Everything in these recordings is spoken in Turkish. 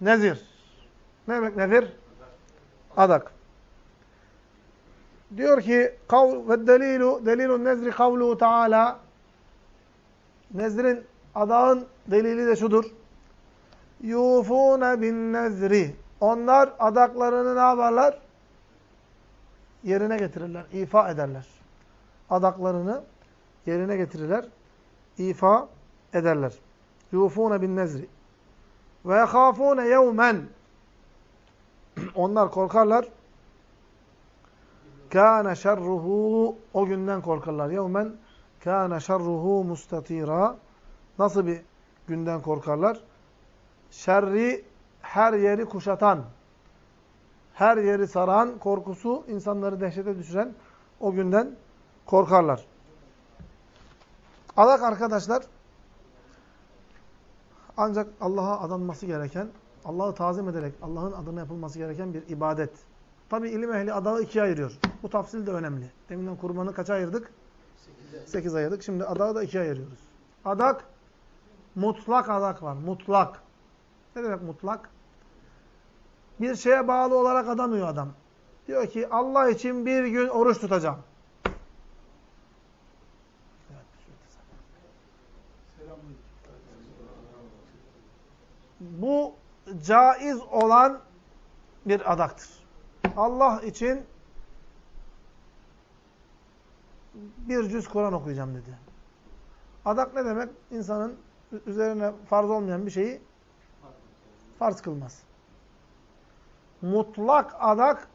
nezir. Ne demek nezir? Adak. Diyor ki kav ve delilu delilun nezri kavluhu taala Nezrin adağın delili de şudur. Yufune bin nezri. Onlar adaklarını ne yaparlar? Yerine getirirler, ifa ederler. Adaklarını yerine getirirler, ifa ederler. Yufune bin nezri. Ve yekâfûne yevmen. Onlar korkarlar. Kâne şerruhu. O günden korkarlar. Yevmen kâne şerruhu mustatîrâ. Nasıl bir günden korkarlar? Şerri her yeri kuşatan, her yeri saran korkusu insanları dehşete düşüren o günden korkarlar. Adak arkadaşlar ancak Allah'a adanması gereken, Allah'ı tazim ederek Allah'ın adına yapılması gereken bir ibadet. Tabi ilim ehli adağı ikiye ayırıyor. Bu tafsil de önemli. Deminden kurbanı kaça ayırdık? Sekiz ayırdık. Şimdi adağı da ikiye ayırıyoruz. Adak, mutlak adak var. Mutlak. Ne demek mutlak? Bir şeye bağlı olarak adamıyor adam. Diyor ki Allah için bir gün oruç tutacağım. Bu caiz olan bir adaktır. Allah için bir cüz Kur'an okuyacağım dedi. Adak ne demek? İnsanın üzerine farz olmayan bir şeyi farz kılmaz. Mutlak adak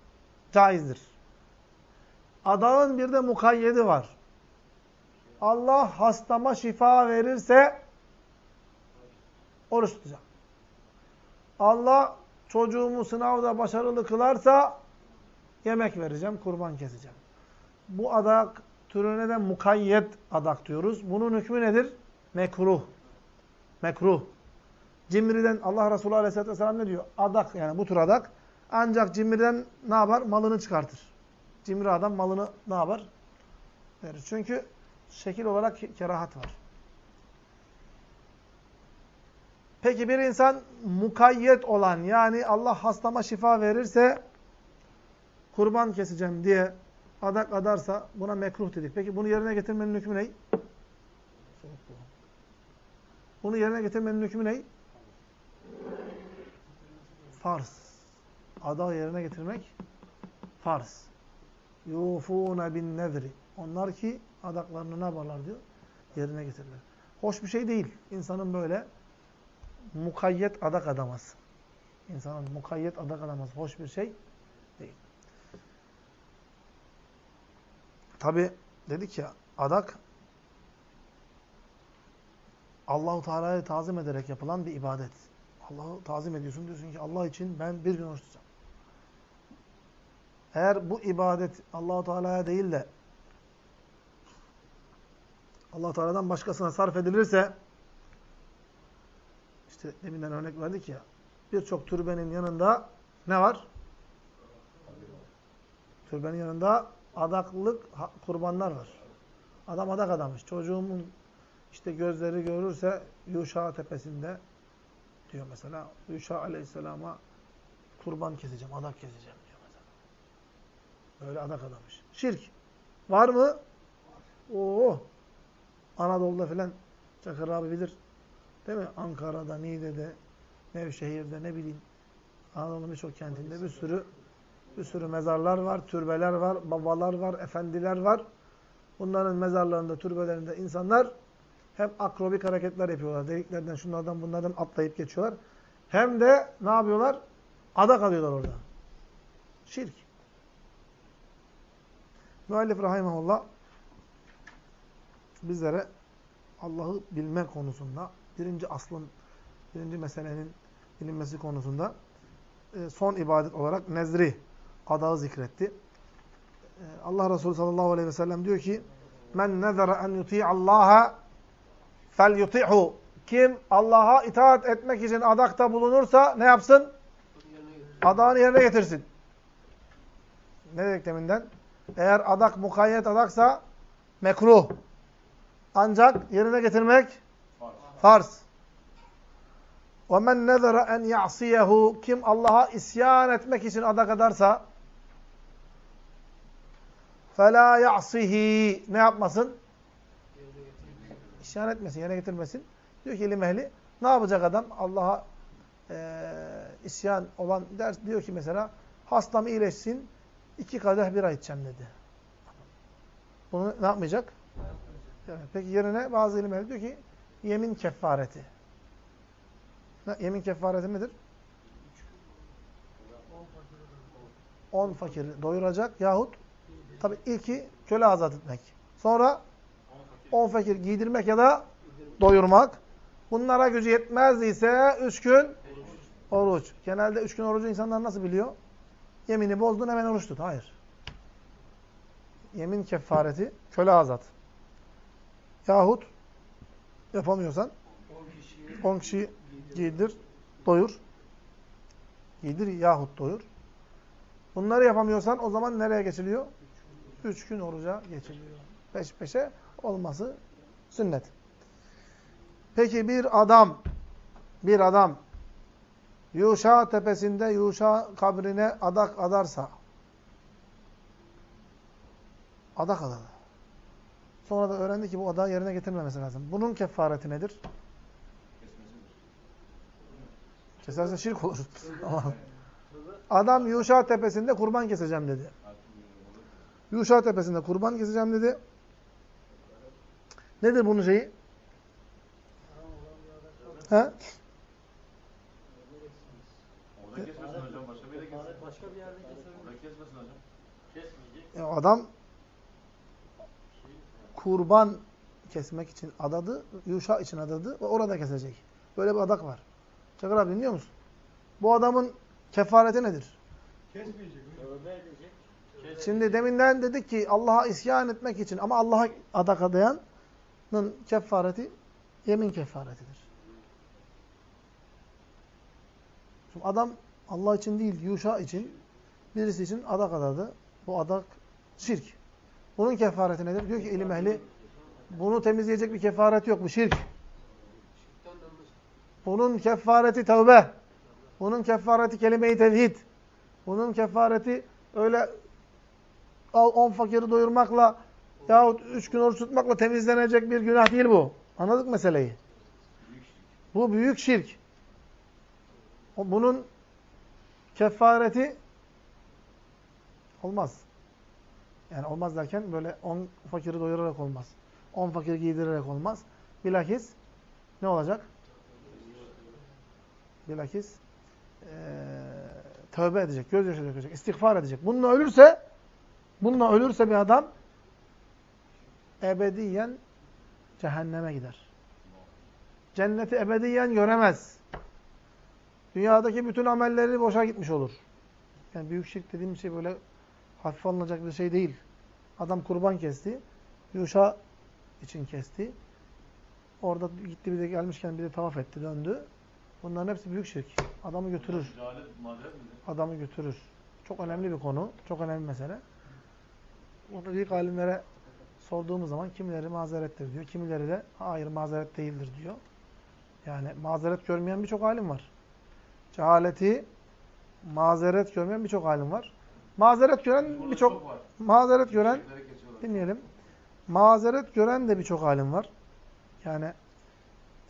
caizdir. Adağın bir de mukayyedi var. Allah hastama şifa verirse oruç tutacağım. Allah çocuğumu sınavda başarılı kılarsa yemek vereceğim, kurban keseceğim. Bu adak türüne de mukayyet adak diyoruz. Bunun hükmü nedir? Mekruh. Mekruh. Cimriden Allah Resulü Aleyhisselatü Vesselam ne diyor? Adak yani bu tür adak ancak cimriden ne yapar? Malını çıkartır. Cimri adam malını ne yapar? Verir. Çünkü şekil olarak kerahat var. Peki bir insan mukayyet olan yani Allah hastama şifa verirse kurban keseceğim diye adak adarsa buna mekruh dedik. Peki bunu yerine getirmenin hükmü ne? Bunu yerine getirmenin hükmü ne? Farz. Adağı yerine getirmek farz. Yufûne bin nezri. Onlar ki adaklarını ne yaparlar diyor? Yerine getirirler. Hoş bir şey değil. İnsanın böyle mukayyet adak adaması. İnsanın mukayyet adak adaması hoş bir şey değil. Tabi dedik ya adak Allahu Teala'yı tazim ederek yapılan bir ibadet. Allah'ı tazim ediyorsun diyorsun ki Allah için ben bir gün oruç. Eğer bu ibadet Allahu Teala'ya değil de Allah Teala'dan başkasına sarf edilirse işte deminden örnek verdik ya birçok türbenin yanında ne var? Türbenin yanında adaklılık kurbanlar var. Adam adak adamış. Çocuğumun işte gözleri görürse Yuşa tepesinde diyor mesela. Yuşa aleyhisselama kurban keseceğim, adak keseceğim diyor mesela. Böyle adak adamış. Şirk. Var mı? Oo. Anadolu'da filan Çakır abi bilir. Değil mi? Ankara'da, Niğde'de, Nevşehir'de ne bileyim Anadolu'nun birçok kentinde bir sürü bir sürü mezarlar var, türbeler var, babalar var, efendiler var. Bunların mezarlarında, türbelerinde insanlar hem akrobik hareketler yapıyorlar. Deliklerden, şunlardan, bunlardan atlayıp geçiyorlar. Hem de ne yapıyorlar? Adak alıyorlar orada. Şirk. Müellif rahimahullah bizlere Allah'ı bilme konusunda, birinci aslın, birinci meselenin bilinmesi konusunda e, son ibadet olarak nezri, adağı zikretti. E, Allah Resulü sallallahu aleyhi ve sellem diyor ki Men nezere en yuti'allaha fel yuti'hu Kim Allah'a itaat etmek için adakta bulunursa ne yapsın? Adağını yerine getirsin. Ne dedik deminden? Eğer adak mukayyet adaksa mekruh. Ancak yerine getirmek farz. وَمَنْ نَذَرَ en يَعْصِيَهُ Kim Allah'a isyan etmek için adak adarsa فَلَا يَعْصِهِ Ne yapmasın? İsyan etmesin, yerine getirmesin. Diyor ki ilim ehli, ne yapacak adam? Allah'a e, isyan olan ders diyor ki mesela, hastam iyileşsin, iki kadeh bira içeceğim dedi. Bunu ne yapmayacak? Evet. Peki yerine bazı ilim ehli diyor ki, yemin kefareti. Ne, yemin kefareti nedir? On fakiri doyuracak yahut tabi ilki köle azat etmek. Sonra on fakir giydirmek ya da doyurmak. Bunlara gücü yetmezdiyse üç gün oruç. Genelde üç gün orucu insanlar nasıl biliyor? Yemini bozdun hemen oruç tut. Hayır. Yemin kefareti köle azat. Yahut yapamıyorsan 10 kişi giydir, doyur. Giydir yahut doyur. Bunları yapamıyorsan o zaman nereye geçiliyor? Üç gün oruca geçiliyor. Peş peşe olması sünnet. Peki bir adam, bir adam Yuşa tepesinde Yuşa kabrine adak adarsa adak adadı. Sonra da öğrendi ki bu adağı yerine getirmemesi lazım. Bunun kefareti nedir? Keserse şirk olur. Adam Yuşa tepesinde kurban keseceğim dedi. Yuşa tepesinde kurban keseceğim dedi. Nedir bunun şeyi? He? Orada kesmesin hocam. Başka bir yere kesmesin. Başka bir yerde kesebilir. Orada kesmesin hocam. Kesmeyecek. E, adam kurban kesmek için adadı, Yuşa için adadı ve orada kesecek. Böyle bir adak var. Çakır abi dinliyor musun? Bu adamın kefareti nedir? Kesmeyecek. Tövbe edecek. Kes- Şimdi deminden dedik ki Allah'a isyan etmek için ama Allah'a adak adayanın kefareti yemin kefaretidir. Şimdi adam Allah için değil, Yuşa için, birisi için adak adadı. Bu adak şirk. Bunun kefareti nedir? Diyor ki ilim ehli, bunu temizleyecek bir kefaret yok. Bu şirk. Bunun kefareti tövbe. Bunun kefareti kelime-i tevhid. Bunun kefareti öyle al on fakiri doyurmakla yahut üç gün oruç tutmakla temizlenecek bir günah değil bu. Anladık meseleyi? Bu büyük şirk. Bunun kefareti olmaz. Yani olmaz derken böyle on fakiri doyurarak olmaz. On fakiri giydirerek olmaz. Bilakis ne olacak? Bilakis eee tövbe edecek, gözyaşı dökecek, istiğfar edecek. Bununla ölürse bununla ölürse bir adam ebediyen cehenneme gider. Cenneti ebediyen göremez. Dünyadaki bütün amelleri boşa gitmiş olur. Yani büyük şirk dediğim şey böyle hafif alınacak bir şey değil. Adam kurban kesti. Yuşa için kesti. Orada gitti bir de gelmişken bir de tavaf etti, döndü. Bunların hepsi büyük şirk. Adamı götürür. Adamı götürür. Çok önemli bir konu. Çok önemli bir mesele. Bunu büyük alimlere sorduğumuz zaman kimileri mazerettir diyor. Kimileri de hayır mazeret değildir diyor. Yani mazeret görmeyen birçok alim var. Cehaleti mazeret görmeyen birçok alim var. Mazeret gören birçok mazeret gören dinleyelim. Mazeret gören de birçok alim var. Yani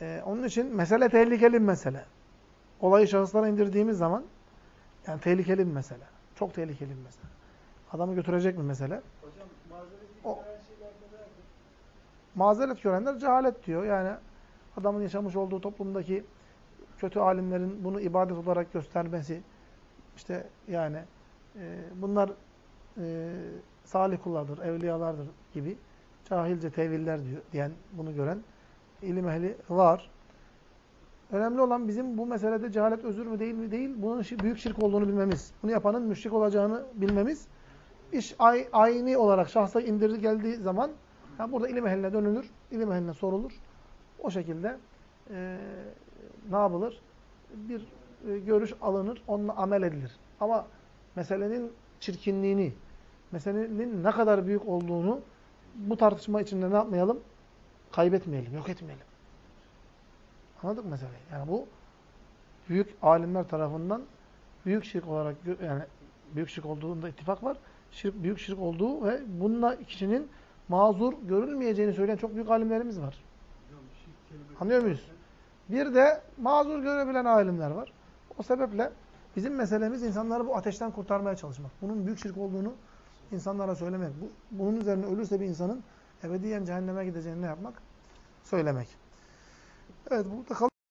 e, onun için mesele tehlikeli bir mesele. Olayı şahıslara indirdiğimiz zaman yani tehlikeli bir mesele. Çok tehlikeli bir mesele. Adamı götürecek bir mesele. Hocam O- her şeylerde? Mazeret görenler cehalet diyor. Yani adamın yaşamış olduğu toplumdaki kötü alimlerin bunu ibadet olarak göstermesi, işte yani e, bunlar e, salih kullardır, evliyalardır gibi cahilce teviller diyor, diyen, bunu gören ilim ehli var. Önemli olan bizim bu meselede cehalet özür mü değil mi değil, bunun büyük şirk olduğunu bilmemiz. Bunu yapanın müşrik olacağını bilmemiz. İş ay, aynı olarak şahsa indirir geldiği zaman yani burada ilim ehline dönülür, ilim ehline sorulur. O şekilde e, ne yapılır? Bir e, görüş alınır, onunla amel edilir. Ama meselenin çirkinliğini, meselenin ne kadar büyük olduğunu bu tartışma içinde ne yapmayalım? Kaybetmeyelim, yok etmeyelim. Anladık meseleyi? Yani bu büyük alimler tarafından büyük şirk olarak yani büyük şirk olduğunda ittifak var. Şirk büyük şirk olduğu ve bununla kişinin mazur görülmeyeceğini söyleyen çok büyük alimlerimiz var. Anlıyor muyuz? Bir de mazur görebilen alimler var. O sebeple bizim meselemiz insanları bu ateşten kurtarmaya çalışmak. Bunun büyük şirk olduğunu insanlara söylemek. Bu, bunun üzerine ölürse bir insanın ebediyen cehenneme gideceğini ne yapmak? Söylemek. Evet burada kal-